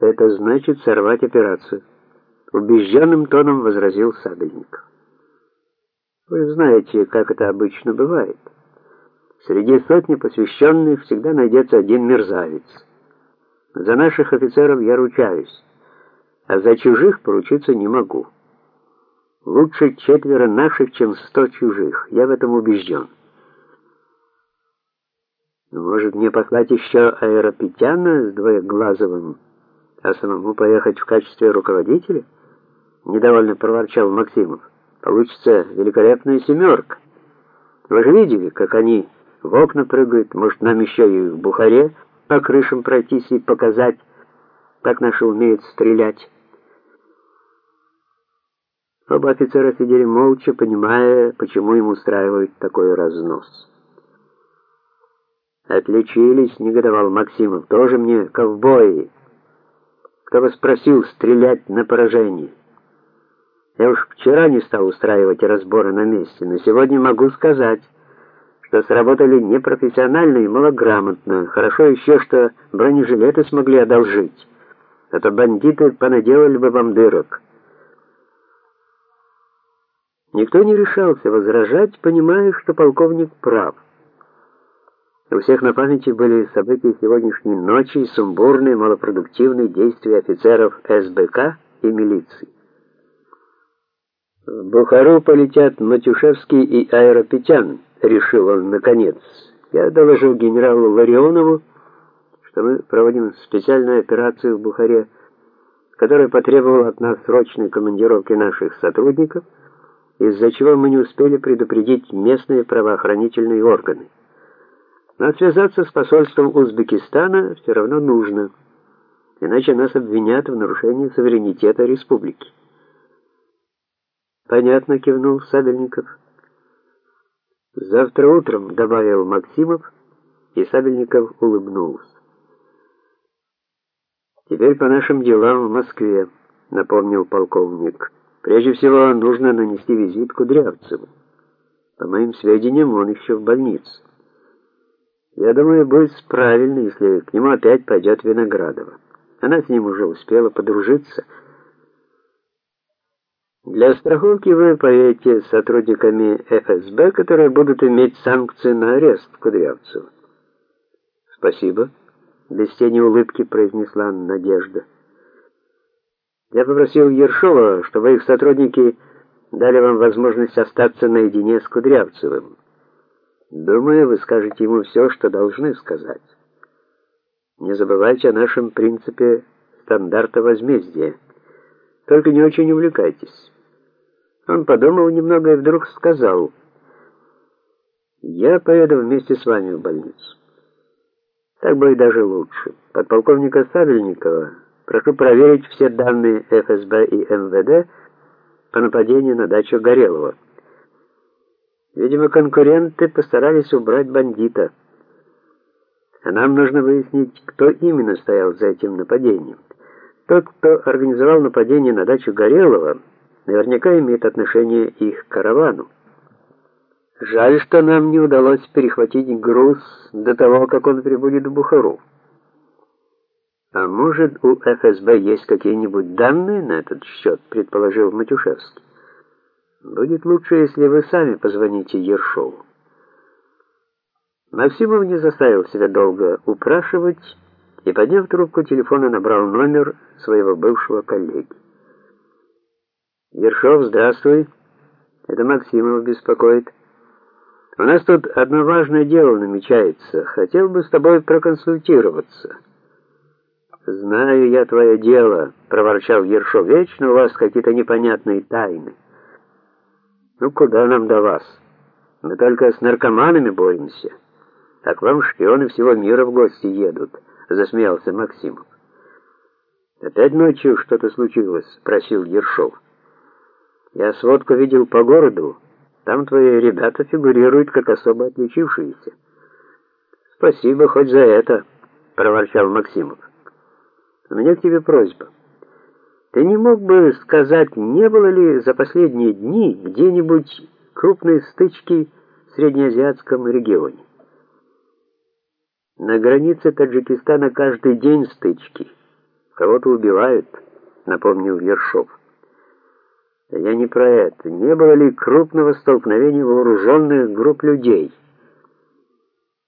Это значит сорвать операцию, убежденным тоном возразил Сабельников. Вы знаете, как это обычно бывает. Среди сотни посвященных всегда найдется один мерзавец. За наших офицеров я ручаюсь, а за чужих поручиться не могу. Лучше четверо наших, чем сто чужих. Я в этом убежден. Может, мне послать еще аэропетяна с двоеглазовым, а самому поехать в качестве руководителя? Недовольно проворчал Максимов. Получится великолепная семерка. Вы же видели, как они в окна прыгают. Может, нам еще и в Бухаре по крышам пройтись и показать, как наши умеют стрелять. Оба офицера сидели молча, понимая, почему им устраивают такой разнос. «Отличились», — негодовал Максимов, — «тоже мне ковбои. Кто вас просил стрелять на поражение? Я уж вчера не стал устраивать разборы на месте, но сегодня могу сказать, что сработали непрофессионально и малограмотно. Хорошо еще, что бронежилеты смогли одолжить, а то бандиты понаделали бы вам дырок». Никто не решался возражать, понимая, что полковник прав. У всех на памяти были события сегодняшней ночи и сумбурные, малопродуктивные действия офицеров СБК и милиции. В Бухару полетят Матюшевский и Аэропетян, решил он наконец. Я доложил генералу Ларионову, что мы проводим специальную операцию в Бухаре, которая потребовала от нас срочной командировки наших сотрудников из-за чего мы не успели предупредить местные правоохранительные органы. Но связаться с посольством Узбекистана все равно нужно, иначе нас обвинят в нарушении суверенитета республики. Понятно, кивнул Сабельников. Завтра утром, добавил Максимов, и Сабельников улыбнулся. Теперь по нашим делам в Москве, напомнил полковник. Прежде всего, нужно нанести визит Кудрявцеву. По моим сведениям, он еще в больнице. Я думаю, будет правильно, если к нему опять пойдет Виноградова. Она с ним уже успела подружиться. Для страховки вы поедете сотрудниками ФСБ, которые будут иметь санкции на арест Кудрявцева. Спасибо, без тени улыбки произнесла Надежда. Я попросил Ершова, чтобы их сотрудники дали вам возможность остаться наедине с Кудрявцевым. Думаю, вы скажете ему все, что должны сказать. Не забывайте о нашем принципе стандарта возмездия. Только не очень увлекайтесь. Он подумал немного и вдруг сказал: "Я поеду вместе с вами в больницу". Так будет даже лучше. Подполковника Савельникова Прошу проверить все данные ФСБ и МВД по нападению на дачу Горелого. Видимо, конкуренты постарались убрать бандита. А нам нужно выяснить, кто именно стоял за этим нападением. Тот, кто организовал нападение на дачу Горелого, наверняка имеет отношение их к каравану. Жаль, что нам не удалось перехватить груз до того, как он прибудет в Бухару. А может, у ФСБ есть какие-нибудь данные на этот счет, предположил Матюшевский. Будет лучше, если вы сами позвоните Ершову. Максимов не заставил себя долго упрашивать и, подняв трубку телефона, набрал номер своего бывшего коллеги. Ершов, здравствуй. Это Максимов беспокоит. У нас тут одно важное дело намечается. Хотел бы с тобой проконсультироваться. «Знаю я твое дело», — проворчал Ершов. «Вечно у вас какие-то непонятные тайны». «Ну, куда нам до вас? Мы только с наркоманами боремся. А к вам шпионы всего мира в гости едут», — засмеялся Максимов. «Опять ночью что-то случилось?» — спросил Ершов. «Я сводку видел по городу. Там твои ребята фигурируют как особо отличившиеся». «Спасибо хоть за это», — проворчал Максимов. У меня к тебе просьба. Ты не мог бы сказать, не было ли за последние дни где-нибудь крупные стычки в среднеазиатском регионе? На границе Таджикистана каждый день стычки. Кого-то убивают, напомнил Ершов. Я не про это. Не было ли крупного столкновения вооруженных групп людей?